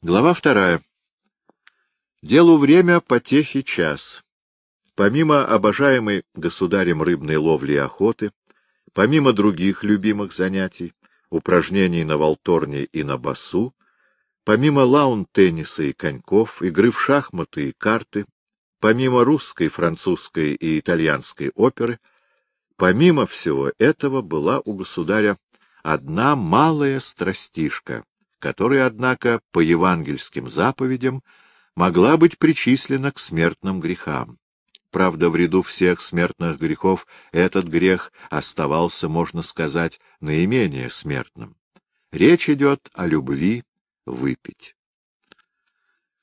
Глава вторая. Делу время, потехи час. Помимо обожаемой государем рыбной ловли и охоты, помимо других любимых занятий, упражнений на волторне и на басу, помимо лаун-тенниса и коньков, игры в шахматы и карты, помимо русской, французской и итальянской оперы, помимо всего этого была у государя одна малая страстишка, которая, однако, по евангельским заповедям могла быть причислена к смертным грехам. Правда, в ряду всех смертных грехов этот грех оставался, можно сказать, наименее смертным. Речь идет о любви выпить.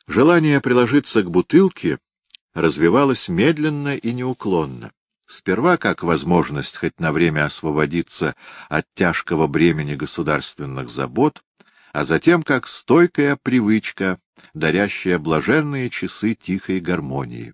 Желание приложиться к бутылке развивалось медленно и неуклонно. Сперва как возможность хоть на время освободиться от тяжкого бремени государственных забот, а затем как стойкая привычка, дарящая блаженные часы тихой гармонии.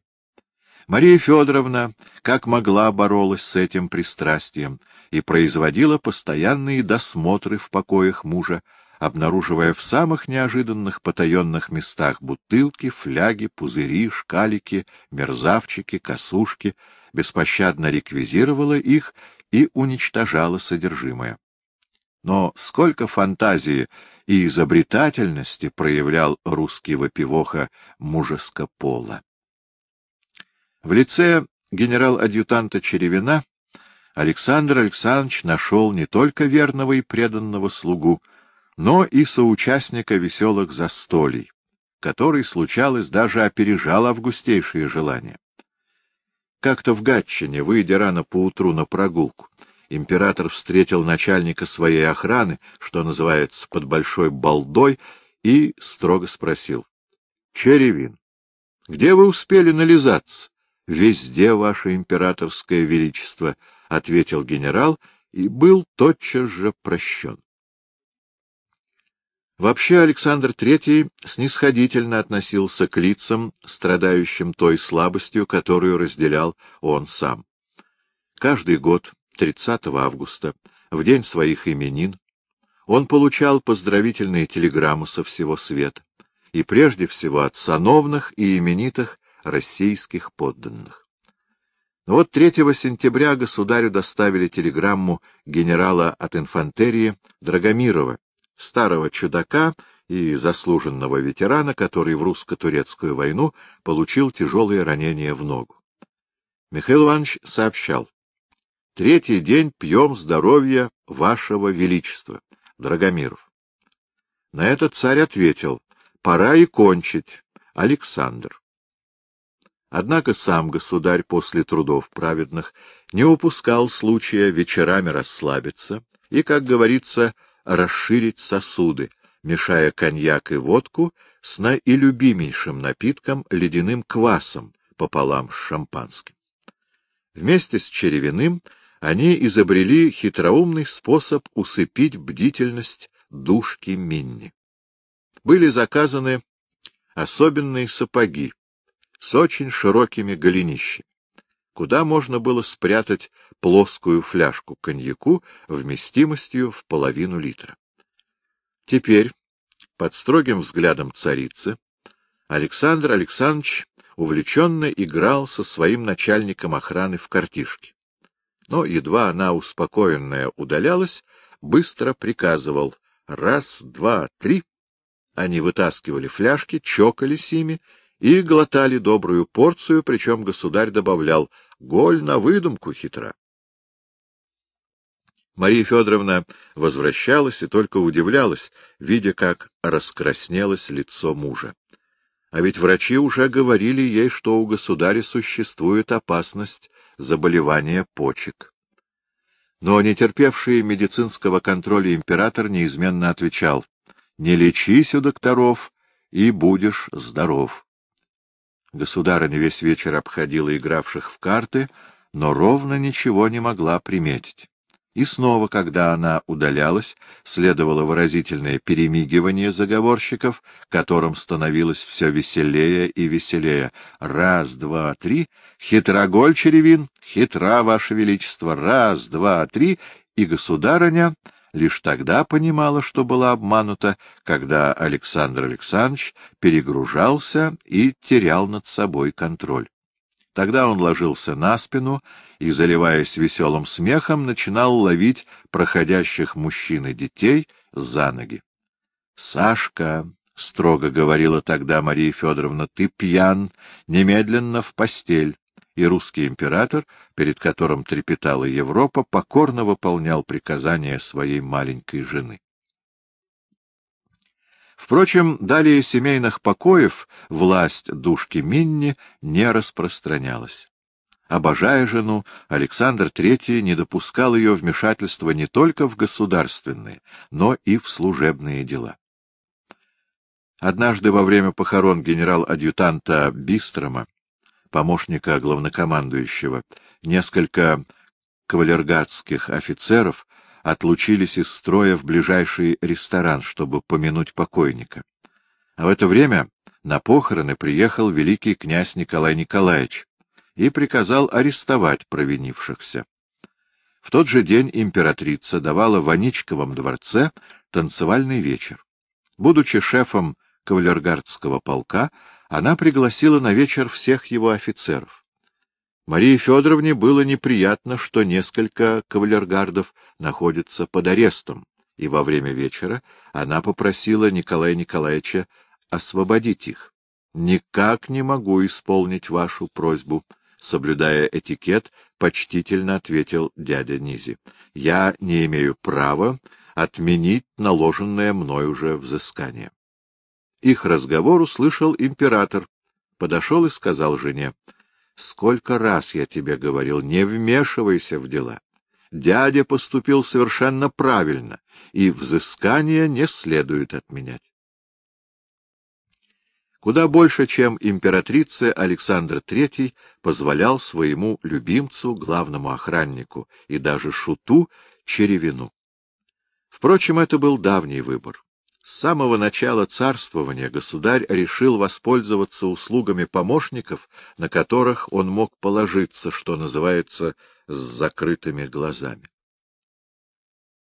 Мария Федоровна, как могла, боролась с этим пристрастием и производила постоянные досмотры в покоях мужа, обнаруживая в самых неожиданных потаенных местах бутылки, фляги, пузыри, шкалики, мерзавчики, косушки, беспощадно реквизировала их и уничтожала содержимое. Но сколько фантазии и изобретательности проявлял русский вопивоха мужеско пола. В лице генерал-адъютанта Черевина Александр Александрович нашел не только верного и преданного слугу, но и соучастника веселых застолий, который, случалось, даже опережал августейшие желания. Как-то в Гатчине, выйдя рано поутру на прогулку, император встретил начальника своей охраны, что называется, под большой балдой, и строго спросил. — Черевин, где вы успели нализаться? — Везде, ваше императорское величество, — ответил генерал и был тотчас же прощен. Вообще Александр III снисходительно относился к лицам, страдающим той слабостью, которую разделял он сам. Каждый год 30 августа, в день своих именин, он получал поздравительные телеграммы со всего света, и прежде всего от сановных и именитых российских подданных. Но вот 3 сентября государю доставили телеграмму генерала от инфантерии Драгомирова, старого чудака и заслуженного ветерана, который в русско-турецкую войну получил тяжелые ранения в ногу. Михаил Иванович сообщал, Третий день пьем здоровье вашего величества, Драгомиров. На это царь ответил, пора и кончить, Александр. Однако сам государь после трудов праведных не упускал случая вечерами расслабиться и, как говорится, расширить сосуды, мешая коньяк и водку с наилюбимейшим напитком ледяным квасом пополам с шампанским. Вместе с черевиным они изобрели хитроумный способ усыпить бдительность душки Минни. Были заказаны особенные сапоги с очень широкими голенищами, куда можно было спрятать плоскую фляжку коньяку вместимостью в половину литра. Теперь, под строгим взглядом царицы, Александр Александрович увлеченно играл со своим начальником охраны в картишке но едва она, успокоенная, удалялась, быстро приказывал «раз, два, три». Они вытаскивали фляжки, чокались ими и глотали добрую порцию, причем государь добавлял «голь на выдумку хитра». Мария Федоровна возвращалась и только удивлялась, видя, как раскраснелось лицо мужа. А ведь врачи уже говорили ей, что у государя существует опасность заболевания почек. Но нетерпевший медицинского контроля император неизменно отвечал «Не лечись у докторов, и будешь здоров». Государыня весь вечер обходила игравших в карты, но ровно ничего не могла приметить. И снова, когда она удалялась, следовало выразительное перемигивание заговорщиков, которым становилось все веселее и веселее. Раз, два, три. Хитроголь, черевин, хитра, ваше величество. Раз, два, три. И государыня лишь тогда понимала, что была обманута, когда Александр Александрович перегружался и терял над собой контроль. Тогда он ложился на спину и, заливаясь веселым смехом, начинал ловить проходящих мужчин и детей за ноги. — Сашка, — строго говорила тогда Мария Федоровна, — ты пьян, немедленно в постель. И русский император, перед которым трепетала Европа, покорно выполнял приказания своей маленькой жены. Впрочем, далее семейных покоев власть душки Минни не распространялась. Обожая жену, Александр III не допускал ее вмешательства не только в государственные, но и в служебные дела. Однажды во время похорон генерал-адъютанта Бистрома, помощника главнокомандующего, несколько кавалергатских офицеров отлучились из строя в ближайший ресторан, чтобы помянуть покойника. А в это время на похороны приехал великий князь Николай Николаевич и приказал арестовать провинившихся. В тот же день императрица давала в Аничковом дворце танцевальный вечер. Будучи шефом кавалергардского полка, она пригласила на вечер всех его офицеров. Марии Федоровне было неприятно, что несколько кавалергардов находятся под арестом, и во время вечера она попросила Николая Николаевича освободить их. «Никак не могу исполнить вашу просьбу», — соблюдая этикет, почтительно ответил дядя Низи. «Я не имею права отменить наложенное мною уже взыскание». Их разговор услышал император, подошел и сказал жене, Сколько раз я тебе говорил, не вмешивайся в дела. Дядя поступил совершенно правильно, и взыскание не следует отменять. Куда больше, чем императрица, Александр III позволял своему любимцу, главному охраннику и даже шуту Черевину. Впрочем, это был давний выбор. С самого начала царствования государь решил воспользоваться услугами помощников, на которых он мог положиться, что называется, с закрытыми глазами.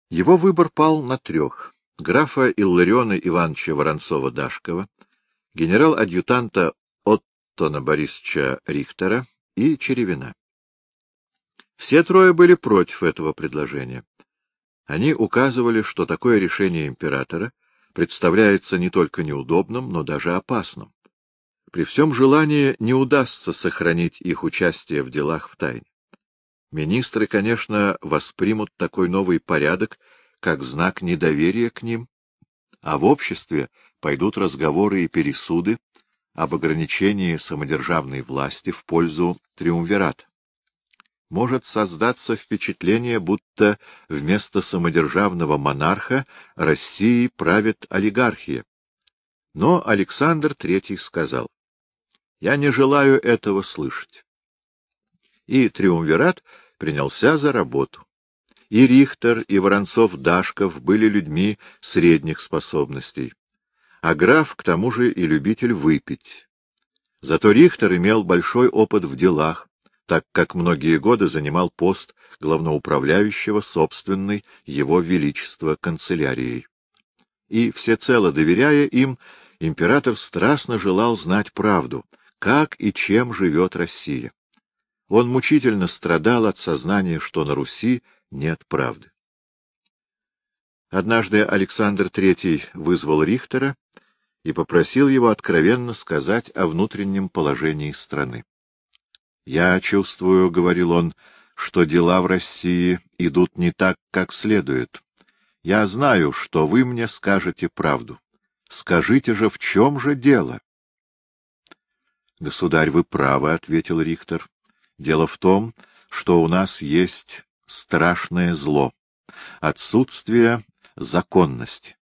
Его выбор пал на трех — графа Иллариона Ивановича Воронцова-Дашкова, генерал-адъютанта Оттона Борисовича Рихтера и Черевина. Все трое были против этого предложения. Они указывали, что такое решение императора представляется не только неудобным, но даже опасным. При всем желании не удастся сохранить их участие в делах в тайне. Министры, конечно, воспримут такой новый порядок как знак недоверия к ним, а в обществе пойдут разговоры и пересуды об ограничении самодержавной власти в пользу триумвирата может создаться впечатление, будто вместо самодержавного монарха Россией правит олигархия. Но Александр III сказал, «Я не желаю этого слышать». И Триумвират принялся за работу. И Рихтер, и Воронцов-Дашков были людьми средних способностей, а граф, к тому же, и любитель выпить. Зато Рихтер имел большой опыт в делах, так как многие годы занимал пост главноуправляющего собственной его величества канцелярией. И, всецело доверяя им, император страстно желал знать правду, как и чем живет Россия. Он мучительно страдал от сознания, что на Руси нет правды. Однажды Александр III вызвал Рихтера и попросил его откровенно сказать о внутреннем положении страны. «Я чувствую, — говорил он, — что дела в России идут не так, как следует. Я знаю, что вы мне скажете правду. Скажите же, в чем же дело?» «Государь, вы правы, — ответил Рихтер. Дело в том, что у нас есть страшное зло — отсутствие законности.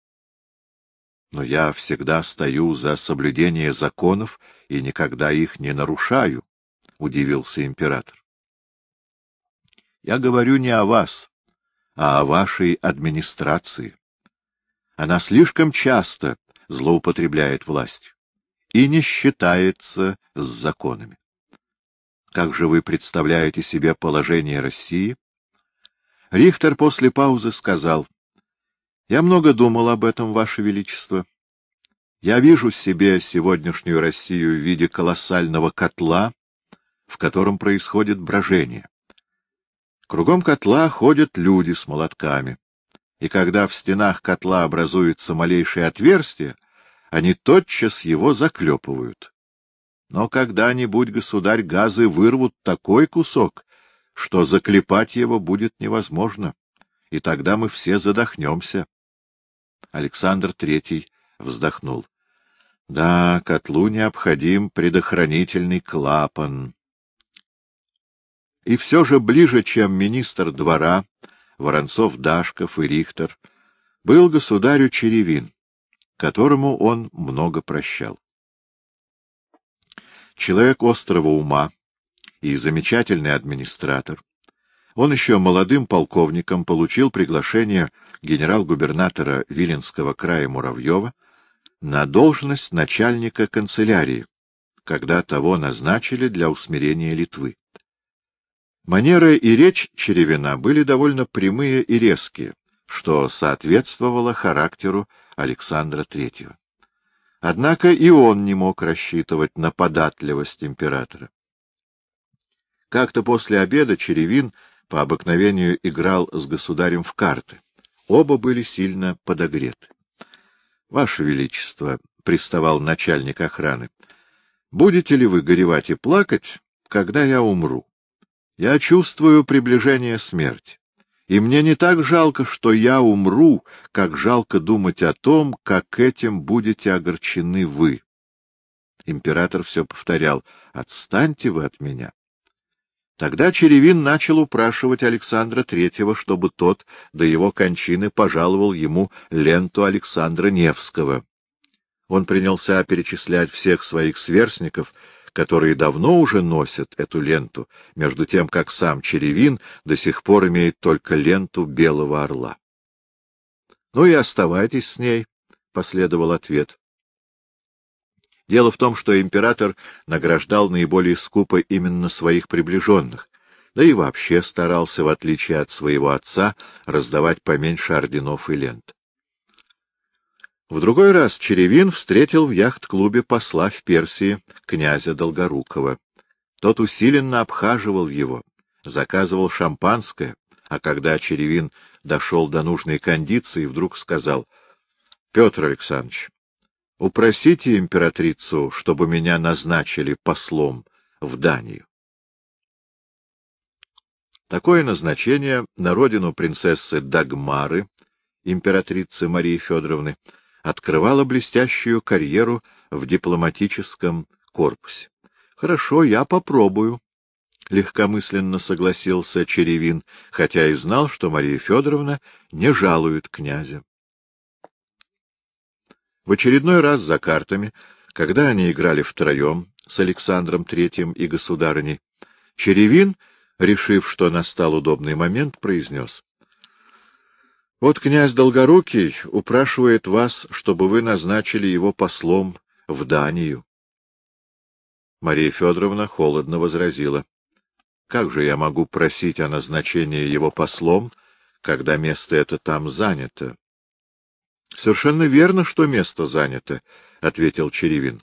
Но я всегда стою за соблюдение законов и никогда их не нарушаю. — удивился император. — Я говорю не о вас, а о вашей администрации. Она слишком часто злоупотребляет властью и не считается с законами. Как же вы представляете себе положение России? Рихтер после паузы сказал, Я много думал об этом, Ваше Величество. Я вижу себе сегодняшнюю Россию в виде колоссального котла, в котором происходит брожение. Кругом котла ходят люди с молотками, и когда в стенах котла образуется малейшее отверстие, они тотчас его заклепывают. Но когда-нибудь, государь, газы вырвут такой кусок, что заклепать его будет невозможно, и тогда мы все задохнемся. Александр Третий вздохнул. Да, котлу необходим предохранительный клапан. И все же ближе, чем министр двора, Воронцов-Дашков и Рихтер, был государю Черевин, которому он много прощал. Человек острого ума и замечательный администратор, он еще молодым полковником получил приглашение генерал-губернатора Виленского края Муравьева на должность начальника канцелярии, когда того назначили для усмирения Литвы. Манера и речь Черевина были довольно прямые и резкие, что соответствовало характеру Александра Третьего. Однако и он не мог рассчитывать на податливость императора. Как-то после обеда Черевин по обыкновению играл с государем в карты. Оба были сильно подогреты. — Ваше Величество, — приставал начальник охраны, — будете ли вы горевать и плакать, когда я умру? Я чувствую приближение смерти, и мне не так жалко, что я умру, как жалко думать о том, как этим будете огорчены вы. Император все повторял, — отстаньте вы от меня. Тогда Черевин начал упрашивать Александра Третьего, чтобы тот до его кончины пожаловал ему ленту Александра Невского. Он принялся перечислять всех своих сверстников, которые давно уже носят эту ленту, между тем, как сам Черевин до сих пор имеет только ленту Белого Орла. — Ну и оставайтесь с ней, — последовал ответ. Дело в том, что император награждал наиболее скупо именно своих приближенных, да и вообще старался, в отличие от своего отца, раздавать поменьше орденов и лент. В другой раз Черевин встретил в яхт-клубе посла в Персии князя Долгорукова. Тот усиленно обхаживал его, заказывал шампанское, а когда Черевин дошел до нужной кондиции, вдруг сказал, — Петр Александрович, Упросите императрицу, чтобы меня назначили послом в Данию. Такое назначение на родину принцессы Дагмары, императрицы Марии Федоровны, открывало блестящую карьеру в дипломатическом корпусе. — Хорошо, я попробую, — легкомысленно согласился Черевин, хотя и знал, что Мария Федоровна не жалует князя. В очередной раз за картами, когда они играли втроем с Александром Третьим и государыней, Черевин, решив, что настал удобный момент, произнес. — Вот князь Долгорукий упрашивает вас, чтобы вы назначили его послом в Данию. Мария Федоровна холодно возразила. — Как же я могу просить о назначении его послом, когда место это там занято? — Совершенно верно, что место занято, — ответил Черевин.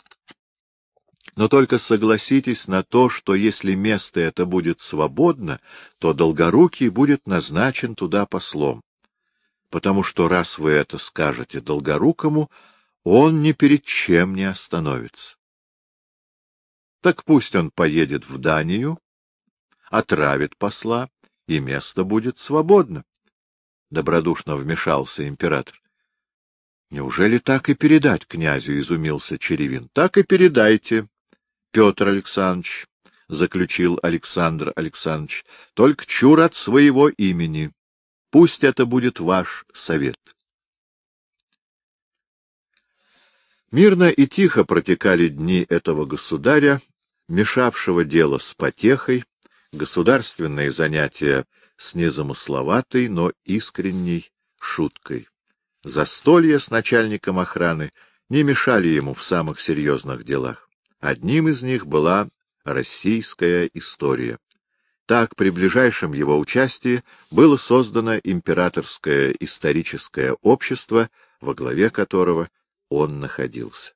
— Но только согласитесь на то, что если место это будет свободно, то Долгорукий будет назначен туда послом. Потому что раз вы это скажете Долгорукому, он ни перед чем не остановится. Так пусть он поедет в Данию, отравит посла, и место будет свободно. Добродушно вмешался император. Неужели так и передать князю? — изумился Черевин. — Так и передайте, Петр Александрович, — заключил Александр Александрович, — только чур от своего имени. Пусть это будет ваш совет. Мирно и тихо протекали дни этого государя, мешавшего дело с потехой, государственные занятия с незамысловатой, но искренней шуткой. Застолья с начальником охраны не мешали ему в самых серьезных делах. Одним из них была российская история. Так, при ближайшем его участии было создано императорское историческое общество, во главе которого он находился.